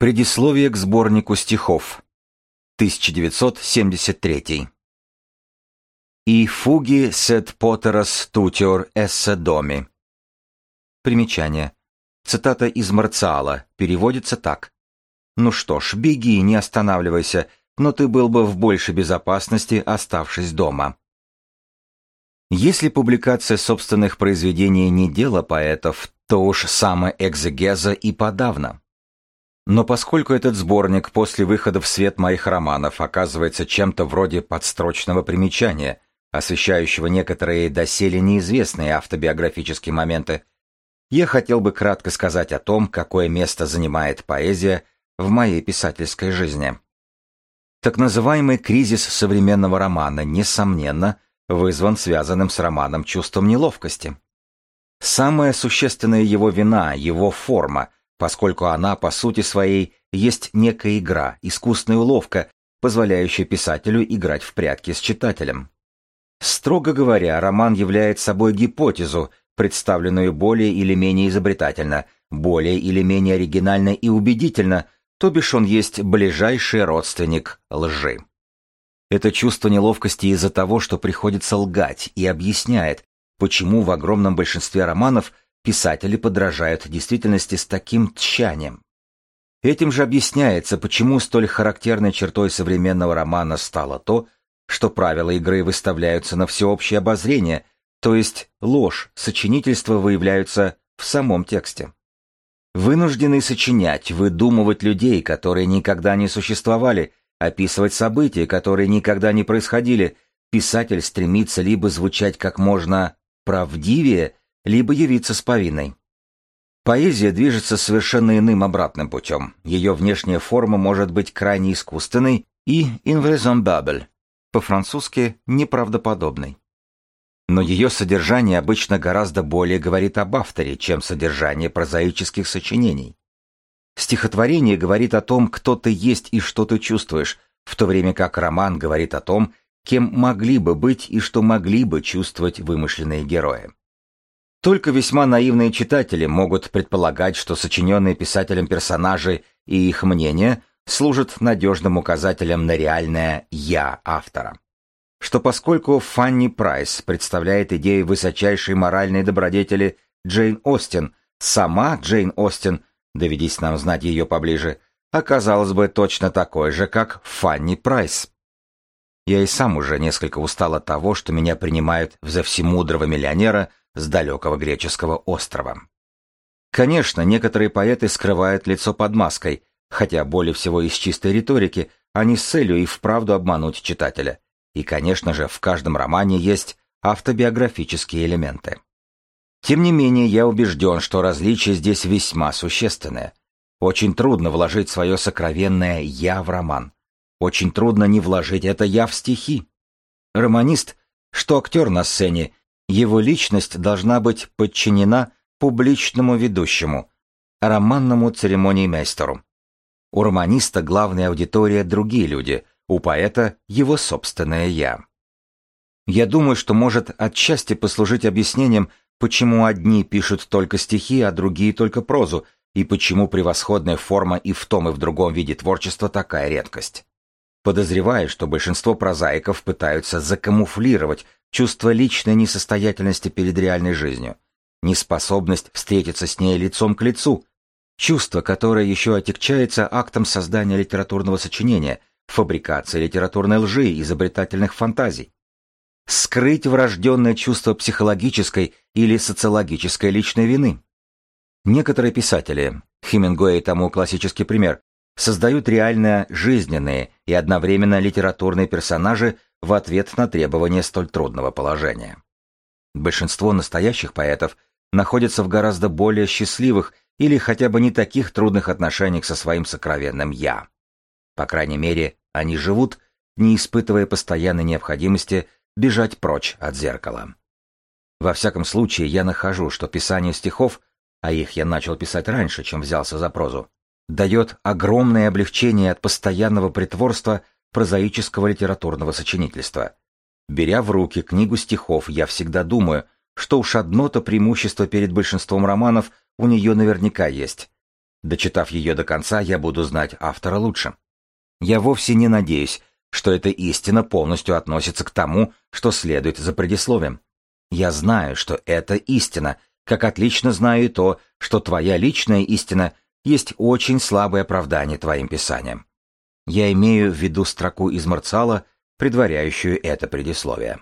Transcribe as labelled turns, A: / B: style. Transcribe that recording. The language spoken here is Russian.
A: Предисловие к сборнику стихов. 1973. И фуги сет потерос тутиор эссе доми. Примечание. Цитата из Марциала переводится так. «Ну что ж, беги, не останавливайся, но ты был бы в большей безопасности, оставшись дома». Если публикация собственных произведений не дело поэтов, то уж самоэкзегеза и подавно. Но поскольку этот сборник после выхода в свет моих романов оказывается чем-то вроде подстрочного примечания, освещающего некоторые доселе неизвестные автобиографические моменты, я хотел бы кратко сказать о том, какое место занимает поэзия в моей писательской жизни. Так называемый кризис современного романа, несомненно, вызван связанным с романом чувством неловкости. Самая существенная его вина, его форма – поскольку она, по сути своей, есть некая игра, искусная уловка, позволяющая писателю играть в прятки с читателем. Строго говоря, роман является собой гипотезу, представленную более или менее изобретательно, более или менее оригинально и убедительно, то бишь он есть ближайший родственник лжи. Это чувство неловкости из-за того, что приходится лгать, и объясняет, почему в огромном большинстве романов Писатели подражают действительности с таким тщанием. Этим же объясняется, почему столь характерной чертой современного романа стало то, что правила игры выставляются на всеобщее обозрение, то есть ложь, сочинительство выявляются в самом тексте. Вынуждены сочинять, выдумывать людей, которые никогда не существовали, описывать события, которые никогда не происходили, писатель стремится либо звучать как можно правдивее, либо явиться с повинной. Поэзия движется совершенно иным обратным путем. Ее внешняя форма может быть крайне искусственной и invraisemblable, по-французски неправдоподобной. Но ее содержание обычно гораздо более говорит об авторе, чем содержание прозаических сочинений. Стихотворение говорит о том, кто ты есть и что ты чувствуешь, в то время как роман говорит о том, кем могли бы быть и что могли бы чувствовать вымышленные герои. Только весьма наивные читатели могут предполагать, что сочиненные писателем персонажи и их мнения служат надежным указателем на реальное «я» автора. Что поскольку Фанни Прайс представляет идею высочайшей моральной добродетели Джейн Остин, сама Джейн Остин, доведись нам знать ее поближе, оказалась бы точно такой же, как Фанни Прайс. Я и сам уже несколько устал от того, что меня принимают за всемудрого миллионера – с далекого греческого острова. Конечно, некоторые поэты скрывают лицо под маской, хотя более всего из чистой риторики, а не с целью и вправду обмануть читателя. И, конечно же, в каждом романе есть автобиографические элементы. Тем не менее, я убежден, что различие здесь весьма существенное. Очень трудно вложить свое сокровенное «я» в роман. Очень трудно не вложить это «я» в стихи. Романист, что актер на сцене, его личность должна быть подчинена публичному ведущему, романному церемониймейстеру. У романиста главная аудитория другие люди, у поэта его собственное «я». Я думаю, что может отчасти послужить объяснением, почему одни пишут только стихи, а другие только прозу, и почему превосходная форма и в том и в другом виде творчества такая редкость. Подозреваю, что большинство прозаиков пытаются закамуфлировать чувство личной несостоятельности перед реальной жизнью, неспособность встретиться с ней лицом к лицу, чувство, которое еще отягчается актом создания литературного сочинения, фабрикации литературной лжи, изобретательных фантазий. Скрыть врожденное чувство психологической или социологической личной вины. Некоторые писатели, Хемингуэй тому классический пример, создают реально жизненные и одновременно литературные персонажи в ответ на требования столь трудного положения. Большинство настоящих поэтов находятся в гораздо более счастливых или хотя бы не таких трудных отношениях со своим сокровенным «я». По крайней мере, они живут, не испытывая постоянной необходимости бежать прочь от зеркала. Во всяком случае, я нахожу, что писание стихов, а их я начал писать раньше, чем взялся за прозу, дает огромное облегчение от постоянного притворства прозаического литературного сочинительства. Беря в руки книгу стихов, я всегда думаю, что уж одно-то преимущество перед большинством романов у нее наверняка есть. Дочитав ее до конца, я буду знать автора лучше. Я вовсе не надеюсь, что эта истина полностью относится к тому, что следует за предисловием. Я знаю, что это истина, как отлично знаю и то, что твоя личная истина есть очень слабое оправдание твоим писаниям. Я имею в виду строку из Марцала, предваряющую это предисловие.